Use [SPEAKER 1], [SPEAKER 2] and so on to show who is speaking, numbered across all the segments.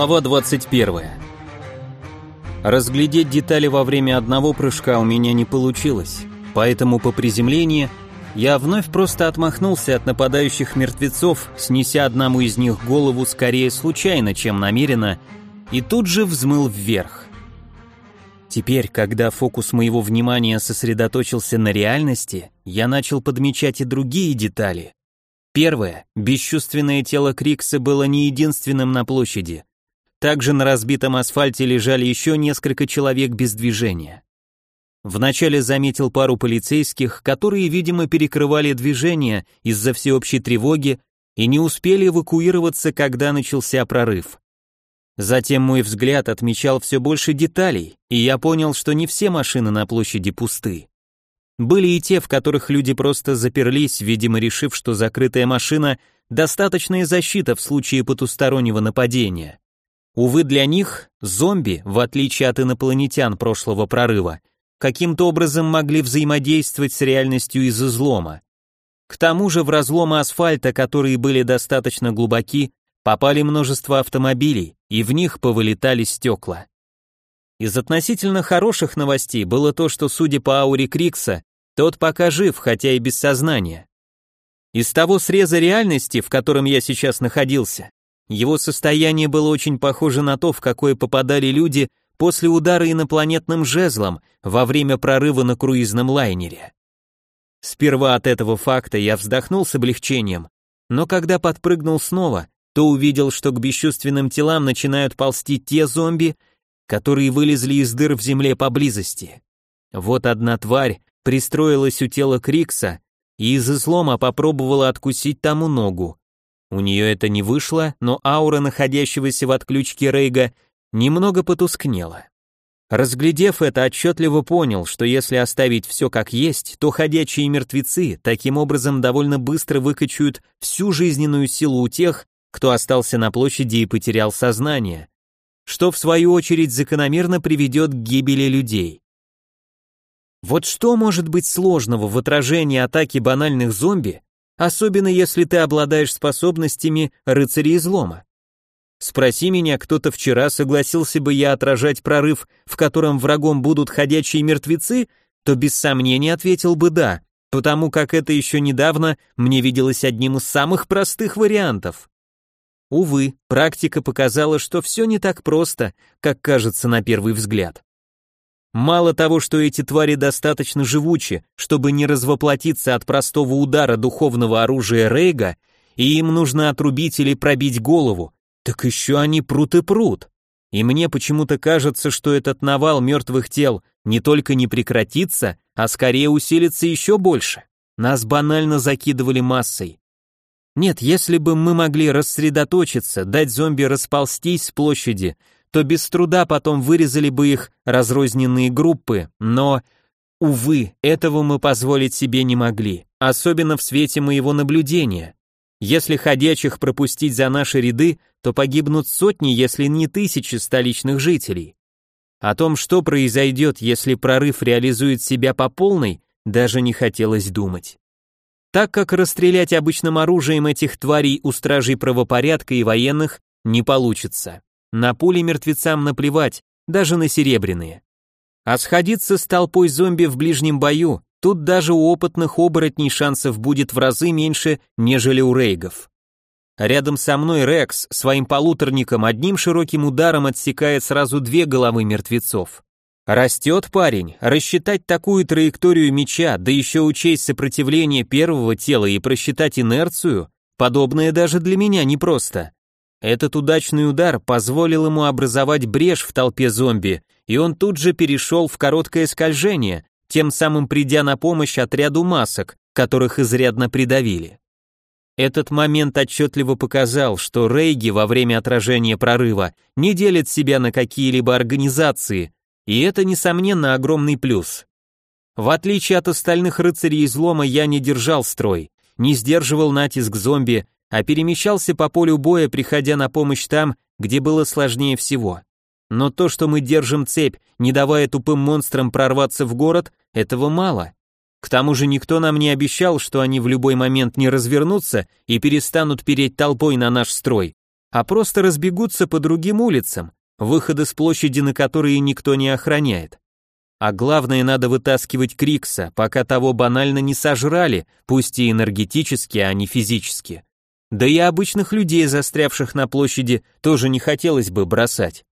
[SPEAKER 1] Глава 21. Разглядеть детали во время одного прыжка у меня не получилось, поэтому по приземлении я вновь просто отмахнулся от нападающих мертвецов, снеся одному из них голову скорее случайно, чем намеренно, и тут же взмыл вверх. Теперь, когда фокус моего внимания сосредоточился на реальности, я начал подмечать и другие детали. Первое. Бесчувственное тело Крикса было не единственным на площади. Также на разбитом асфальте лежали еще несколько человек без движения. Вначале заметил пару полицейских, которые, видимо, перекрывали движение из-за всеобщей тревоги и не успели эвакуироваться, когда начался прорыв. Затем мой взгляд отмечал все больше деталей, и я понял, что не все машины на площади пусты. Были и те, в которых люди просто заперлись, видимо, решив, что закрытая машина – достаточная защита в случае потустороннего нападения. Увы, для них зомби, в отличие от инопланетян прошлого прорыва, каким-то образом могли взаимодействовать с реальностью из излома. К тому же в разломы асфальта, которые были достаточно глубоки, попали множество автомобилей, и в них повылетали стекла. Из относительно хороших новостей было то, что, судя по ауре Крикса, тот пока жив, хотя и без сознания. Из того среза реальности, в котором я сейчас находился, его состояние было очень похоже на то, в какое попадали люди после удара инопланетным жезлом во время прорыва на круизном лайнере. Сперва от этого факта я вздохнул с облегчением, но когда подпрыгнул снова, то увидел, что к бесчувственным телам начинают ползти те зомби, которые вылезли из дыр в земле поблизости. Вот одна тварь пристроилась у тела Крикса и из излома попробовала откусить тому ногу. У нее это не вышло, но аура находящегося в отключке Рейга немного потускнела. Разглядев это, отчетливо понял, что если оставить все как есть, то ходячие мертвецы таким образом довольно быстро выкачают всю жизненную силу у тех, кто остался на площади и потерял сознание, что в свою очередь закономерно приведет к гибели людей. Вот что может быть сложного в отражении атаки банальных зомби особенно если ты обладаешь способностями рыцаря излома. Спроси меня, кто-то вчера согласился бы я отражать прорыв, в котором врагом будут ходячие мертвецы, то без сомнения ответил бы да, потому как это еще недавно мне виделось одним из самых простых вариантов. Увы, практика показала, что все не так просто, как кажется на первый взгляд. Мало того, что эти твари достаточно живучи, чтобы не развоплотиться от простого удара духовного оружия Рейга, и им нужно отрубить или пробить голову, так еще они прут и прут. И мне почему-то кажется, что этот навал мертвых тел не только не прекратится, а скорее усилится еще больше. Нас банально закидывали массой. Нет, если бы мы могли рассредоточиться, дать зомби расползтись с площади, то без труда потом вырезали бы их разрозненные группы, но, увы, этого мы позволить себе не могли, особенно в свете моего наблюдения. Если ходячих пропустить за наши ряды, то погибнут сотни, если не тысячи столичных жителей. О том, что произойдет, если прорыв реализует себя по полной, даже не хотелось думать. Так как расстрелять обычным оружием этих тварей у стражей правопорядка и военных не получится. На пули мертвецам наплевать, даже на серебряные. А сходиться с толпой зомби в ближнем бою, тут даже у опытных оборотней шансов будет в разы меньше, нежели у рейгов. Рядом со мной Рекс своим полуторником одним широким ударом отсекает сразу две головы мертвецов. Растет парень, рассчитать такую траекторию меча, да еще учесть сопротивление первого тела и просчитать инерцию, подобное даже для меня непросто. Этот удачный удар позволил ему образовать брешь в толпе зомби, и он тут же перешел в короткое скольжение, тем самым придя на помощь отряду масок, которых изрядно придавили. Этот момент отчетливо показал, что рейги во время отражения прорыва не делят себя на какие-либо организации, и это, несомненно, огромный плюс. В отличие от остальных рыцарей излома, я не держал строй, не сдерживал натиск зомби а перемещался по полю боя, приходя на помощь там, где было сложнее всего. Но то, что мы держим цепь, не давая тупым монстрам прорваться в город, этого мало. К тому же никто нам не обещал, что они в любой момент не развернутся и перестанут переть толпой на наш строй. а просто разбегутся по другим улицам, выходы с площади на которые никто не охраняет. А главное, надо вытаскивать Крикса, пока того банально не сожрали, пусть и энергетически, а не физически. Да и обычных людей, застрявших на площади, тоже не хотелось бы бросать.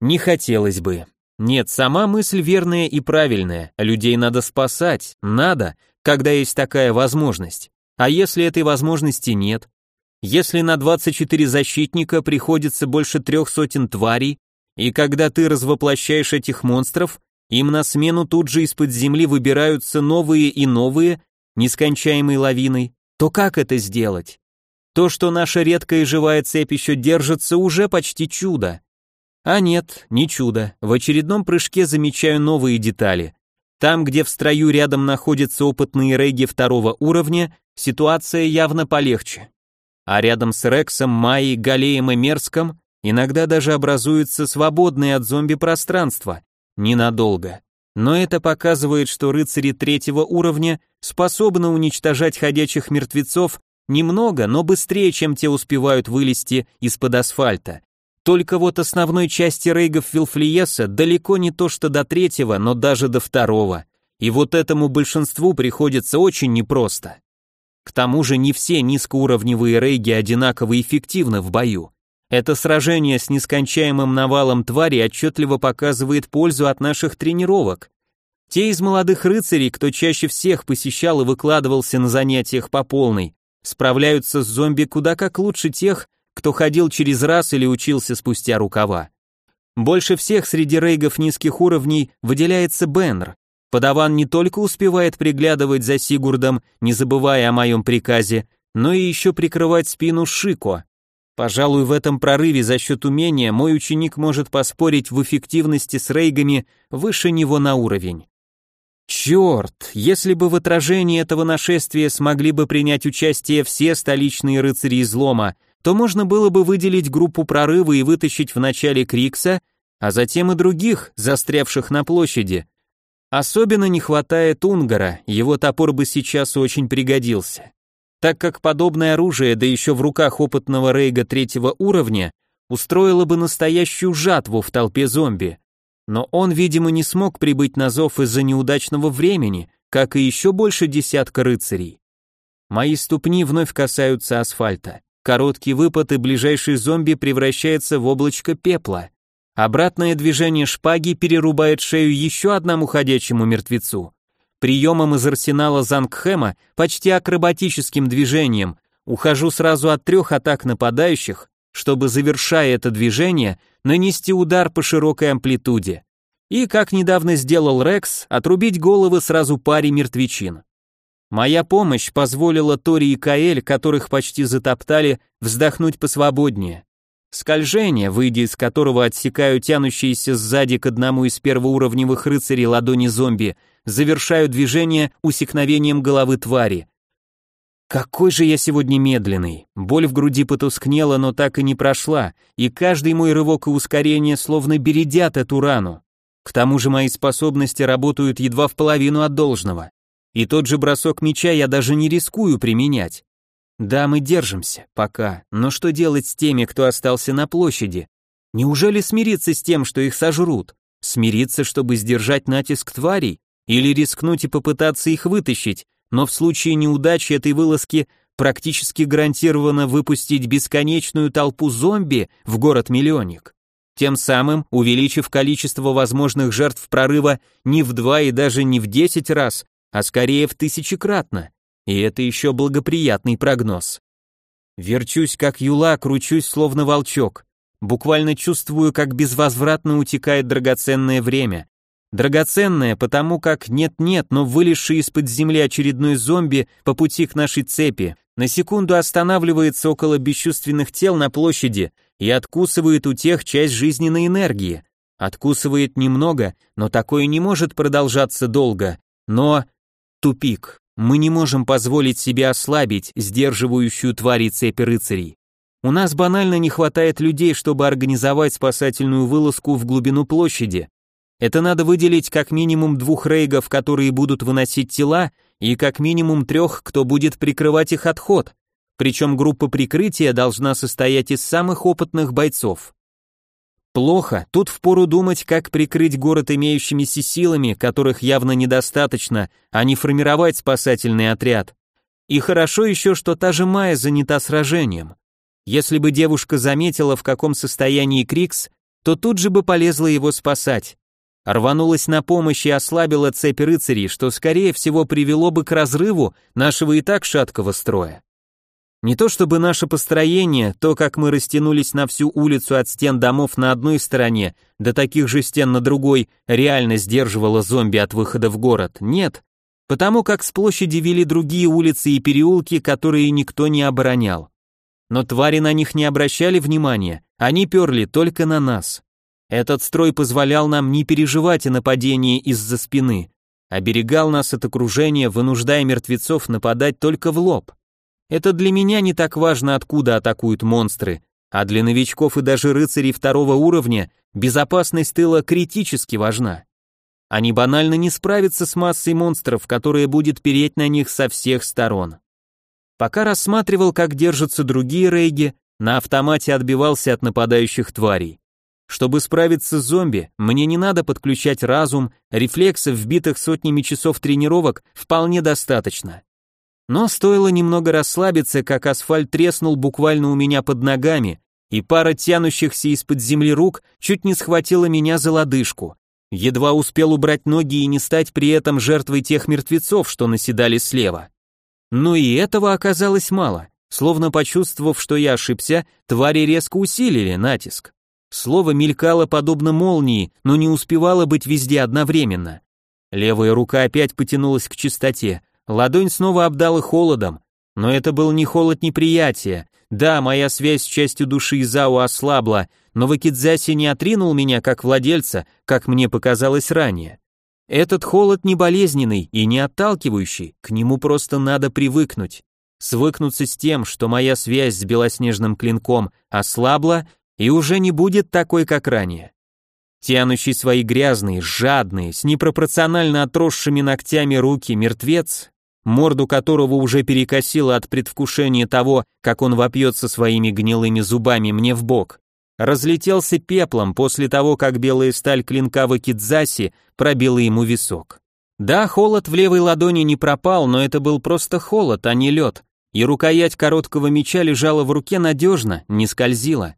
[SPEAKER 1] Не хотелось бы. Нет, сама мысль верная и правильная. Людей надо спасать, надо, когда есть такая возможность. А если этой возможности нет? Если на 24 защитника приходится больше трех сотен тварей, и когда ты развоплощаешь этих монстров, им на смену тут же из-под земли выбираются новые и новые, нескончаемой лавиной, то как это сделать? То, что наша редкая живая цепь еще держится, уже почти чудо. А нет, не чудо. В очередном прыжке замечаю новые детали. Там, где в строю рядом находятся опытные рейги второго уровня, ситуация явно полегче. А рядом с Рексом, Майей, Галеем и Мерском иногда даже образуется свободное от зомби пространство. Ненадолго. Но это показывает, что рыцари третьего уровня способны уничтожать ходячих мертвецов Немного, но быстрее, чем те успевают вылезти из-под асфальта. Только вот основной части рейгов Вилфлиеса далеко не то что до третьего, но даже до второго. И вот этому большинству приходится очень непросто. К тому же не все низкоуровневые рейги одинаково эффективны в бою. Это сражение с нескончаемым навалом твари отчетливо показывает пользу от наших тренировок. Те из молодых рыцарей, кто чаще всех посещал и выкладывался на занятиях по полной, справляются с зомби куда как лучше тех, кто ходил через раз или учился спустя рукава. Больше всех среди рейгов низких уровней выделяется Беннер. Подаван не только успевает приглядывать за Сигурдом, не забывая о моем приказе, но и еще прикрывать спину Шико. Пожалуй, в этом прорыве за счет умения мой ученик может поспорить в эффективности с рейгами выше него на уровень. Черт, если бы в отражении этого нашествия смогли бы принять участие все столичные рыцари излома, то можно было бы выделить группу прорыва и вытащить в начале Крикса, а затем и других, застрявших на площади. Особенно не хватает Унгара, его топор бы сейчас очень пригодился. Так как подобное оружие, да еще в руках опытного рейга третьего уровня, устроило бы настоящую жатву в толпе зомби. Но он, видимо, не смог прибыть на зов из-за неудачного времени, как и еще больше десятка рыцарей. Мои ступни вновь касаются асфальта. Короткий выпад и ближайший зомби превращается в облачко пепла. Обратное движение шпаги перерубает шею еще одному ходячему мертвецу. Приемом из арсенала Зангхэма, почти акробатическим движением, ухожу сразу от трех атак нападающих, чтобы, завершая это движение, нанести удар по широкой амплитуде. И, как недавно сделал Рекс, отрубить головы сразу паре мертвечин. Моя помощь позволила Тори и Каэль, которых почти затоптали, вздохнуть посвободнее. Скольжение, выйдя из которого отсекаю тянущиеся сзади к одному из первоуровневых рыцарей ладони зомби, завершаю движение усекновением головы твари. Какой же я сегодня медленный. Боль в груди потускнела, но так и не прошла, и каждый мой рывок и ускорение словно бередят эту рану. К тому же мои способности работают едва в половину от должного. И тот же бросок меча я даже не рискую применять. Да, мы держимся, пока, но что делать с теми, кто остался на площади? Неужели смириться с тем, что их сожрут? Смириться, чтобы сдержать натиск тварей? Или рискнуть и попытаться их вытащить, но в случае неудачи этой вылазки практически гарантированно выпустить бесконечную толпу зомби в город-миллионник, тем самым увеличив количество возможных жертв прорыва не в два и даже не в десять раз, а скорее в тысячекратно. И это еще благоприятный прогноз. Верчусь как юла, кручусь словно волчок. Буквально чувствую, как безвозвратно утекает драгоценное время, Драгоценное, потому как нет-нет, но вылезший из-под земли очередной зомби по пути к нашей цепи на секунду останавливается около бесчувственных тел на площади и откусывает у тех часть жизненной энергии. Откусывает немного, но такое не может продолжаться долго. Но тупик. Мы не можем позволить себе ослабить сдерживающую твари цепи рыцарей. У нас банально не хватает людей, чтобы организовать спасательную вылазку в глубину площади. Это надо выделить как минимум двух рейгов, которые будут выносить тела, и как минимум трех, кто будет прикрывать их отход. причем группа прикрытия должна состоять из самых опытных бойцов. Плохо, тут впору думать, как прикрыть город имеющимися силами, которых явно недостаточно, а не формировать спасательный отряд. И хорошо еще, что та же Майя занята сражением. Если бы девушка заметила, в каком состоянии Крикс, то тут же бы полезла его спасать. Рванулась на помощь и ослабила цепь рыцарей, что скорее всего привело бы к разрыву нашего и так шаткого строя. Не то чтобы наше построение, то, как мы растянулись на всю улицу от стен домов на одной стороне до таких же стен на другой, реально сдерживало зомби от выхода в город, нет, потому как с площади вели другие улицы и переулки, которые никто не оборонял. Но твари на них не обращали внимания, они перли только на нас. Этот строй позволял нам не переживать о нападении из-за спины, оберегал нас от окружения, вынуждая мертвецов нападать только в лоб. Это для меня не так важно, откуда атакуют монстры, а для новичков и даже рыцарей второго уровня безопасность тыла критически важна. Они банально не справятся с массой монстров, которая будет переть на них со всех сторон. Пока рассматривал, как держатся другие рейги, на автомате отбивался от нападающих тварей. Чтобы справиться с зомби, мне не надо подключать разум, рефлексов, вбитых сотнями часов тренировок, вполне достаточно. Но стоило немного расслабиться, как асфальт треснул буквально у меня под ногами, и пара тянущихся из-под земли рук чуть не схватила меня за лодыжку. Едва успел убрать ноги и не стать при этом жертвой тех мертвецов, что наседали слева. Но и этого оказалось мало. Словно почувствовав, что я ошибся, твари резко усилили натиск. Слово мелькало подобно молнии, но не успевало быть везде одновременно. Левая рука опять потянулась к чистоте, Ладонь снова обдала холодом, но это был не холод неприятия. Да, моя связь с частью души Изао ослабла, но Вакидзаси не отринул меня как владельца, как мне показалось ранее. Этот холод не болезненный и не отталкивающий, к нему просто надо привыкнуть. Свыкнуться с тем, что моя связь с белоснежным клинком ослабла и уже не будет такой, как ранее. Тянущий свои грязные, жадные, с непропорционально отросшими ногтями руки мертвец морду которого уже перекосило от предвкушения того, как он вопьется своими гнилыми зубами мне в бок, разлетелся пеплом после того, как белая сталь клинка Вакидзаси пробила ему висок. Да, холод в левой ладони не пропал, но это был просто холод, а не лед, и рукоять короткого меча лежала в руке надежно, не скользила.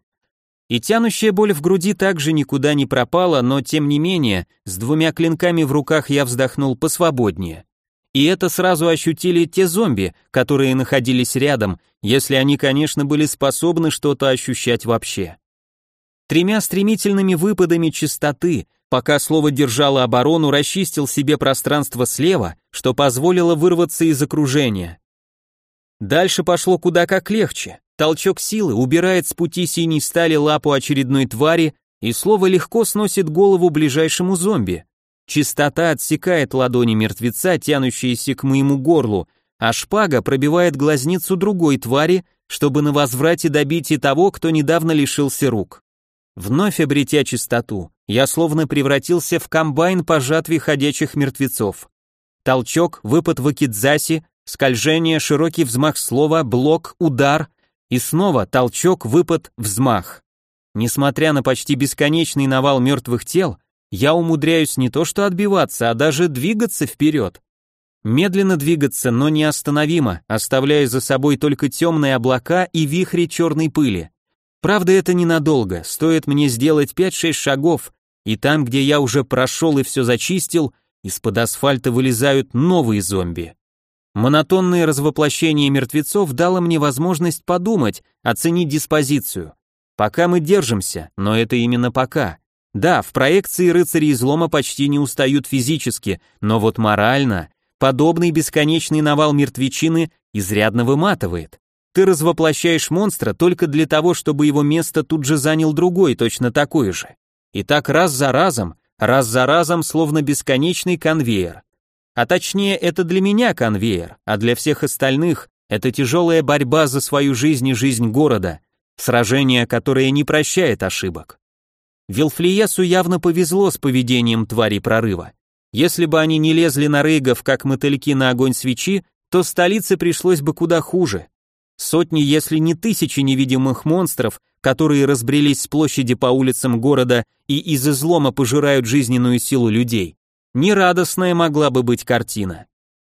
[SPEAKER 1] И тянущая боль в груди также никуда не пропала, но тем не менее, с двумя клинками в руках я вздохнул посвободнее. И это сразу ощутили те зомби, которые находились рядом, если они, конечно, были способны что-то ощущать вообще. Тремя стремительными выпадами чистоты, пока слово держало оборону, расчистил себе пространство слева, что позволило вырваться из окружения. Дальше пошло куда как легче. Толчок силы убирает с пути синей стали лапу очередной твари, и слово легко сносит голову ближайшему зомби. Чистота отсекает ладони мертвеца, тянущиеся к моему горлу, а шпага пробивает глазницу другой твари, чтобы на возврате добить и того, кто недавно лишился рук. Вновь обретя чистоту, я словно превратился в комбайн по жатве ходячих мертвецов. Толчок, выпад в акидзаси, скольжение, широкий взмах слова, блок, удар и снова толчок, выпад, взмах. Несмотря на почти бесконечный навал мертвых тел, я умудряюсь не то что отбиваться, а даже двигаться вперед. Медленно двигаться, но неостановимо, оставляя за собой только темные облака и вихри черной пыли. Правда, это ненадолго, стоит мне сделать 5-6 шагов, и там, где я уже прошел и все зачистил, из-под асфальта вылезают новые зомби. Монотонное развоплощение мертвецов дало мне возможность подумать, оценить диспозицию. Пока мы держимся, но это именно пока. Да, в проекции рыцари излома почти не устают физически, но вот морально подобный бесконечный навал мертвечины изрядно выматывает. Ты развоплощаешь монстра только для того, чтобы его место тут же занял другой, точно такой же. И так раз за разом, раз за разом, словно бесконечный конвейер. А точнее, это для меня конвейер, а для всех остальных это тяжелая борьба за свою жизнь и жизнь города, сражение, которое не прощает ошибок. Вилфлиесу явно повезло с поведением твари прорыва. Если бы они не лезли на рейгов, как мотыльки на огонь свечи, то столице пришлось бы куда хуже. Сотни, если не тысячи невидимых монстров, которые разбрелись с площади по улицам города и из излома пожирают жизненную силу людей. Нерадостная могла бы быть картина.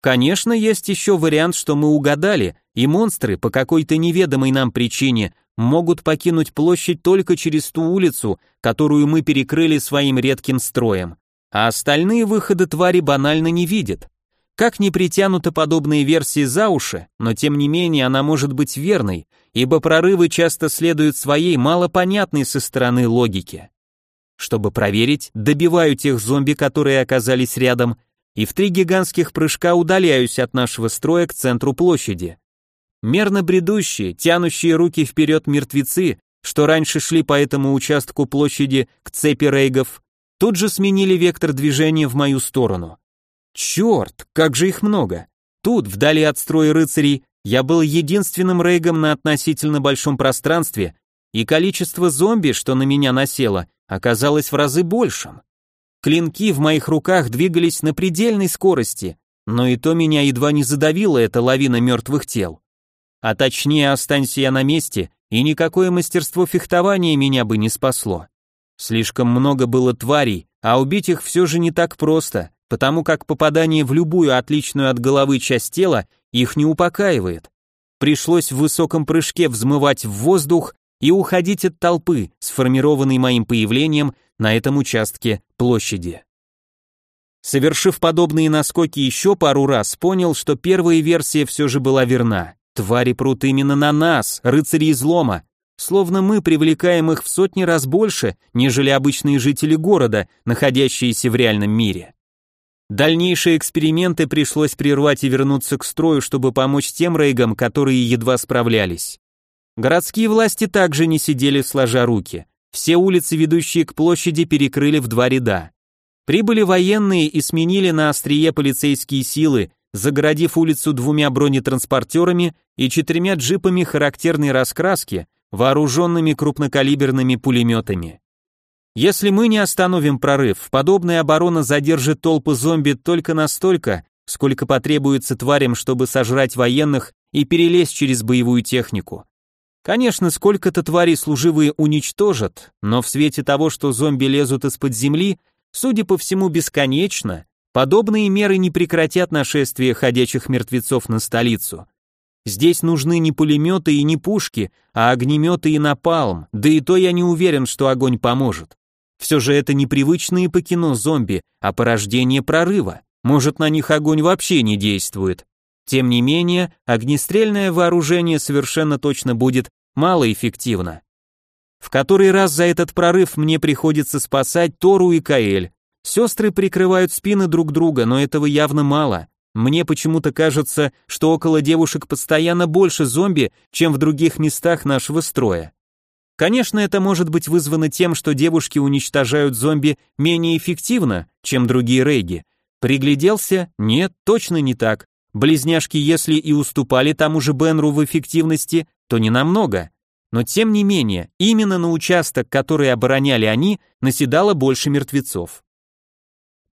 [SPEAKER 1] Конечно, есть еще вариант, что мы угадали, и монстры по какой-то неведомой нам причине могут покинуть площадь только через ту улицу, которую мы перекрыли своим редким строем, а остальные выходы твари банально не видят. Как ни притянуты подобные версии за уши, но тем не менее она может быть верной, ибо прорывы часто следуют своей малопонятной со стороны логике. Чтобы проверить, добиваю тех зомби, которые оказались рядом, и в три гигантских прыжка удаляюсь от нашего строя к центру площади. Мерно бредущие, тянущие руки вперед мертвецы, что раньше шли по этому участку площади к цепи рейгов, тут же сменили вектор движения в мою сторону. Черт, как же их много! Тут, вдали от строя рыцарей, я был единственным рейгом на относительно большом пространстве, и количество зомби, что на меня насело, оказалось в разы большим. Клинки в моих руках двигались на предельной скорости, но и то меня едва не задавила эта лавина мертвых тел. А точнее, останься я на месте, и никакое мастерство фехтования меня бы не спасло. Слишком много было тварей, а убить их все же не так просто, потому как попадание в любую отличную от головы часть тела их не упокаивает. Пришлось в высоком прыжке взмывать в воздух и уходить от толпы, сформированной моим появлением на этом участке площади. Совершив подобные наскоки еще пару раз, понял, что первая версия все же была верна. Твари прут именно на нас, рыцари излома, словно мы привлекаем их в сотни раз больше, нежели обычные жители города, находящиеся в реальном мире. Дальнейшие эксперименты пришлось прервать и вернуться к строю, чтобы помочь тем рейгам, которые едва справлялись. Городские власти также не сидели сложа руки. Все улицы, ведущие к площади, перекрыли в два ряда. Прибыли военные и сменили на острие полицейские силы, загородив улицу двумя бронетранспортерами и четырьмя джипами характерной раскраски, вооруженными крупнокалиберными пулеметами. Если мы не остановим прорыв, подобная оборона задержит толпы зомби только настолько, сколько потребуется тварям, чтобы сожрать военных и перелезть через боевую технику. Конечно, сколько-то тварей служивые уничтожат, но в свете того, что зомби лезут из-под земли, судя по всему, бесконечно, Подобные меры не прекратят нашествие ходячих мертвецов на столицу. Здесь нужны не пулеметы и не пушки, а огнеметы и напалм, да и то я не уверен, что огонь поможет. Все же это непривычные по кино зомби, а порождение прорыва. Может, на них огонь вообще не действует. Тем не менее, огнестрельное вооружение совершенно точно будет малоэффективно. В который раз за этот прорыв мне приходится спасать Тору и Каэль, Сестры прикрывают спины друг друга, но этого явно мало. Мне почему-то кажется, что около девушек постоянно больше зомби, чем в других местах нашего строя. Конечно, это может быть вызвано тем, что девушки уничтожают зомби менее эффективно, чем другие рейги. Пригляделся? Нет, точно не так. Близняшки, если и уступали тому же Бенру в эффективности, то не намного. Но тем не менее, именно на участок, который обороняли они, наседало больше мертвецов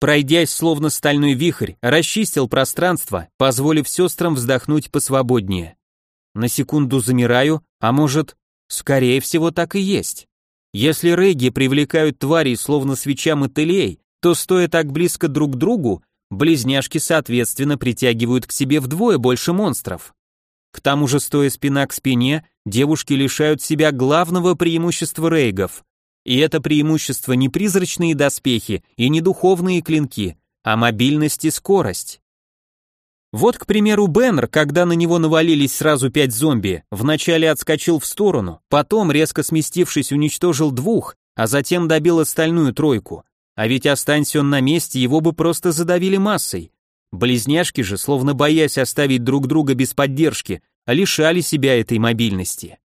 [SPEAKER 1] пройдясь словно стальной вихрь, расчистил пространство, позволив сестрам вздохнуть посвободнее. На секунду замираю, а может, скорее всего так и есть. Если рейги привлекают тварей словно свеча мотылей, то стоя так близко друг к другу, близняшки соответственно притягивают к себе вдвое больше монстров. К тому же, стоя спина к спине, девушки лишают себя главного преимущества рейгов и это преимущество не призрачные доспехи и не духовные клинки, а мобильность и скорость. Вот, к примеру, Беннер, когда на него навалились сразу пять зомби, вначале отскочил в сторону, потом, резко сместившись, уничтожил двух, а затем добил остальную тройку. А ведь останься он на месте, его бы просто задавили массой. Близняшки же, словно боясь оставить друг друга без поддержки, лишали себя этой мобильности.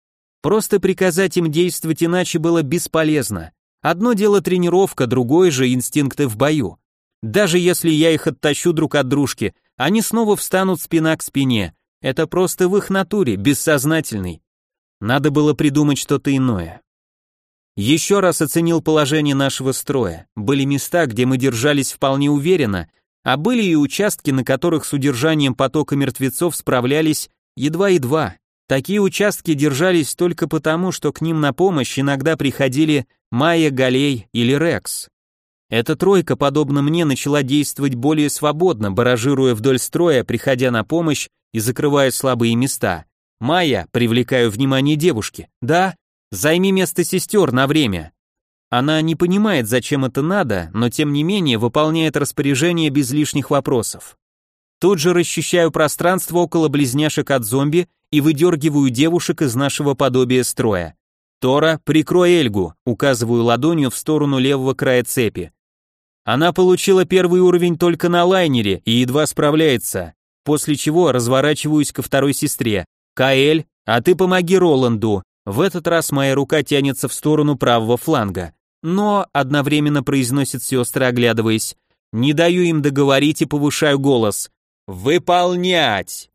[SPEAKER 1] Просто приказать им действовать иначе было бесполезно. Одно дело тренировка, другое же инстинкты в бою. Даже если я их оттащу друг от дружки, они снова встанут спина к спине. Это просто в их натуре, бессознательный. Надо было придумать что-то иное. Еще раз оценил положение нашего строя. Были места, где мы держались вполне уверенно, а были и участки, на которых с удержанием потока мертвецов справлялись едва-едва. Такие участки держались только потому, что к ним на помощь иногда приходили Майя, Галей или Рекс. Эта тройка, подобно мне, начала действовать более свободно, баражируя вдоль строя, приходя на помощь и закрывая слабые места. Майя, привлекаю внимание девушки. Да, займи место сестер на время. Она не понимает, зачем это надо, но тем не менее выполняет распоряжение без лишних вопросов. Тут же расчищаю пространство около близняшек от зомби и выдергиваю девушек из нашего подобия строя. Тора, прикрой Эльгу, указываю ладонью в сторону левого края цепи. Она получила первый уровень только на лайнере и едва справляется, после чего разворачиваюсь ко второй сестре. Каэль, а ты помоги Роланду. В этот раз моя рука тянется в сторону правого фланга. Но, одновременно произносит сестры, оглядываясь, не даю им договорить и повышаю голос. «Выполнять!»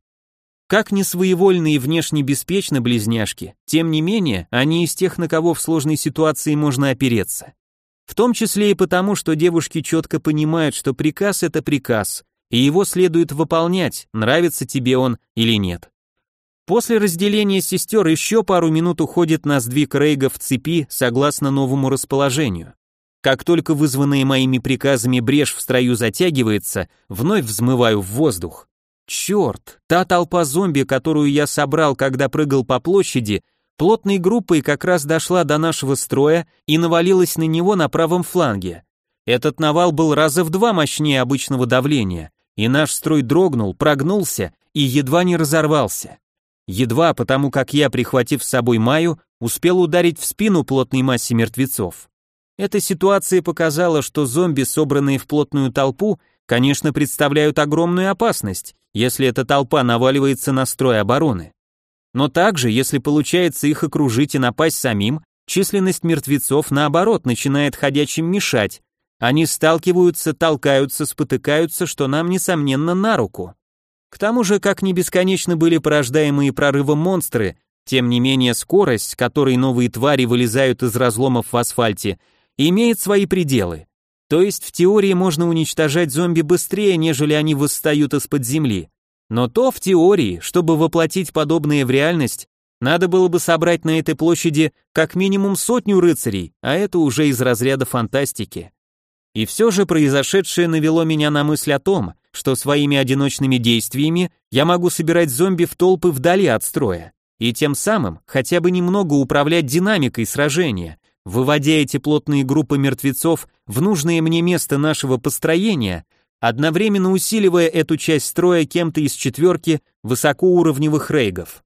[SPEAKER 1] Как не своевольны и внешне беспечны близняшки, тем не менее, они из тех, на кого в сложной ситуации можно опереться. В том числе и потому, что девушки четко понимают, что приказ это приказ, и его следует выполнять, нравится тебе он или нет. После разделения сестер еще пару минут уходит на сдвиг рейгов в цепи согласно новому расположению. Как только вызванная моими приказами брешь в строю затягивается, вновь взмываю в воздух. Черт, та толпа зомби, которую я собрал, когда прыгал по площади, плотной группой как раз дошла до нашего строя и навалилась на него на правом фланге. Этот навал был раза в два мощнее обычного давления, и наш строй дрогнул, прогнулся и едва не разорвался. Едва потому, как я, прихватив с собой Маю, успел ударить в спину плотной массе мертвецов. Эта ситуация показала, что зомби, собранные в плотную толпу, конечно, представляют огромную опасность, если эта толпа наваливается на строй обороны. Но также, если получается их окружить и напасть самим, численность мертвецов, наоборот, начинает ходячим мешать. Они сталкиваются, толкаются, спотыкаются, что нам, несомненно, на руку. К тому же, как ни бесконечно были порождаемые прорывом монстры, тем не менее скорость, которой новые твари вылезают из разломов в асфальте, имеет свои пределы. То есть в теории можно уничтожать зомби быстрее, нежели они восстают из-под земли. Но то в теории, чтобы воплотить подобное в реальность, надо было бы собрать на этой площади как минимум сотню рыцарей, а это уже из разряда фантастики. И все же произошедшее навело меня на мысль о том, что своими одиночными действиями я могу собирать зомби в толпы вдали от строя, и тем самым хотя бы немного управлять динамикой сражения, выводя эти плотные группы мертвецов в нужное мне место нашего построения, одновременно усиливая эту часть строя кем-то из четверки высокоуровневых рейгов.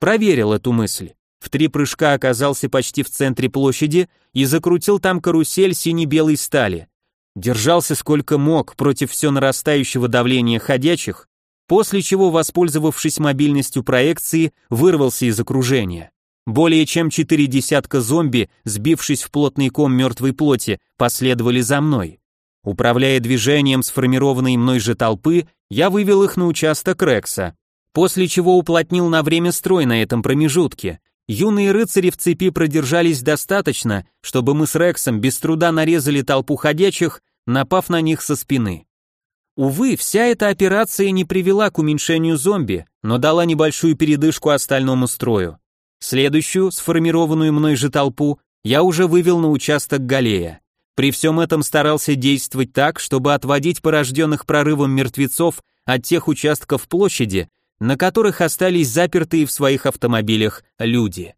[SPEAKER 1] Проверил эту мысль. В три прыжка оказался почти в центре площади и закрутил там карусель сине-белой стали. Держался сколько мог против все нарастающего давления ходячих, после чего, воспользовавшись мобильностью проекции, вырвался из окружения. Более чем четыре десятка зомби, сбившись в плотный ком мертвой плоти, последовали за мной. Управляя движением сформированной мной же толпы, я вывел их на участок Рекса, после чего уплотнил на время строй на этом промежутке. Юные рыцари в цепи продержались достаточно, чтобы мы с Рексом без труда нарезали толпу ходячих, напав на них со спины. Увы, вся эта операция не привела к уменьшению зомби, но дала небольшую передышку остальному строю. Следующую, сформированную мной же толпу, я уже вывел на участок Галея. При всем этом старался действовать так, чтобы отводить порожденных прорывом мертвецов от тех участков площади, на которых остались запертые в своих автомобилях люди.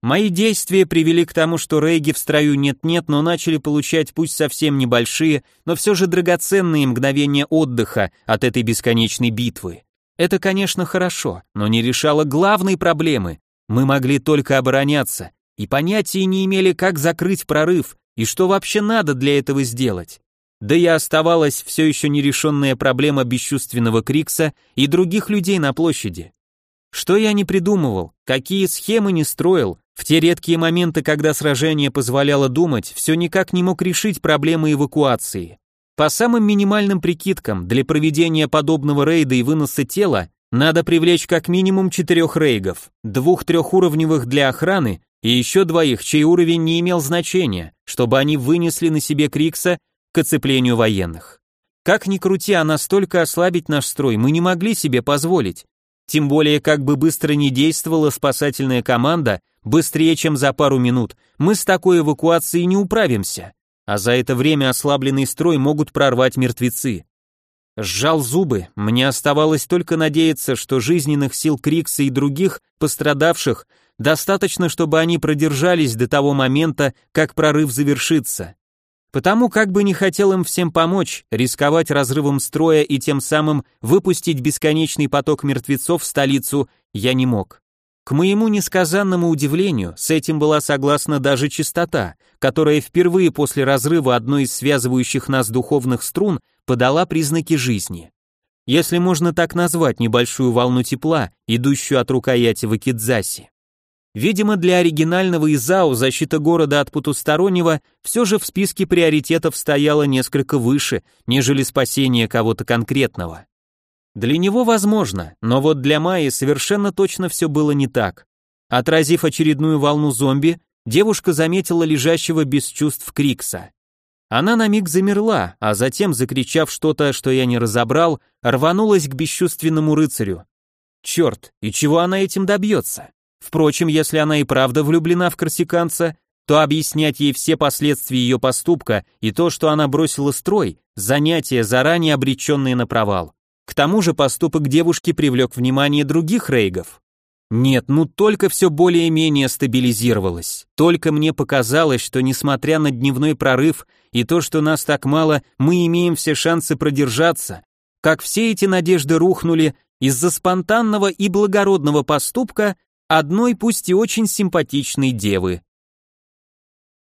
[SPEAKER 1] Мои действия привели к тому, что рейги в строю нет-нет, но начали получать пусть совсем небольшие, но все же драгоценные мгновения отдыха от этой бесконечной битвы. Это, конечно, хорошо, но не решало главной проблемы, мы могли только обороняться и понятия не имели, как закрыть прорыв и что вообще надо для этого сделать. Да и оставалась все еще нерешенная проблема бесчувственного Крикса и других людей на площади. Что я не придумывал, какие схемы не строил, в те редкие моменты, когда сражение позволяло думать, все никак не мог решить проблемы эвакуации. По самым минимальным прикидкам, для проведения подобного рейда и выноса тела надо привлечь как минимум четырех рейгов, двух трехуровневых для охраны и еще двоих, чей уровень не имел значения, чтобы они вынесли на себе Крикса к оцеплению военных. Как ни крути, а настолько ослабить наш строй мы не могли себе позволить. Тем более, как бы быстро не действовала спасательная команда, быстрее, чем за пару минут, мы с такой эвакуацией не управимся. А за это время ослабленный строй могут прорвать мертвецы. Сжал зубы, мне оставалось только надеяться, что жизненных сил Крикса и других пострадавших достаточно, чтобы они продержались до того момента, как прорыв завершится. Потому как бы не хотел им всем помочь, рисковать разрывом строя и тем самым выпустить бесконечный поток мертвецов в столицу я не мог. К моему несказанному удивлению, с этим была согласна даже чистота, которая впервые после разрыва одной из связывающих нас духовных струн подала признаки жизни. Если можно так назвать небольшую волну тепла, идущую от рукояти Вакидзаси. Видимо, для оригинального Изао защита города от потустороннего все же в списке приоритетов стояла несколько выше, нежели спасение кого-то конкретного. Для него возможно, но вот для Майи совершенно точно все было не так. Отразив очередную волну зомби, девушка заметила лежащего без чувств Крикса. Она на миг замерла, а затем, закричав что-то, что я не разобрал, рванулась к бесчувственному рыцарю. Черт, и чего она этим добьется? Впрочем, если она и правда влюблена в корсиканца, то объяснять ей все последствия ее поступка и то, что она бросила строй, занятие, заранее обреченное на провал. К тому же поступок девушки привлек внимание других рейгов. Нет, ну только все более-менее стабилизировалось. Только мне показалось, что несмотря на дневной прорыв и то, что нас так мало, мы имеем все шансы продержаться, как все эти надежды рухнули из-за спонтанного и благородного поступка одной пусть и очень симпатичной девы.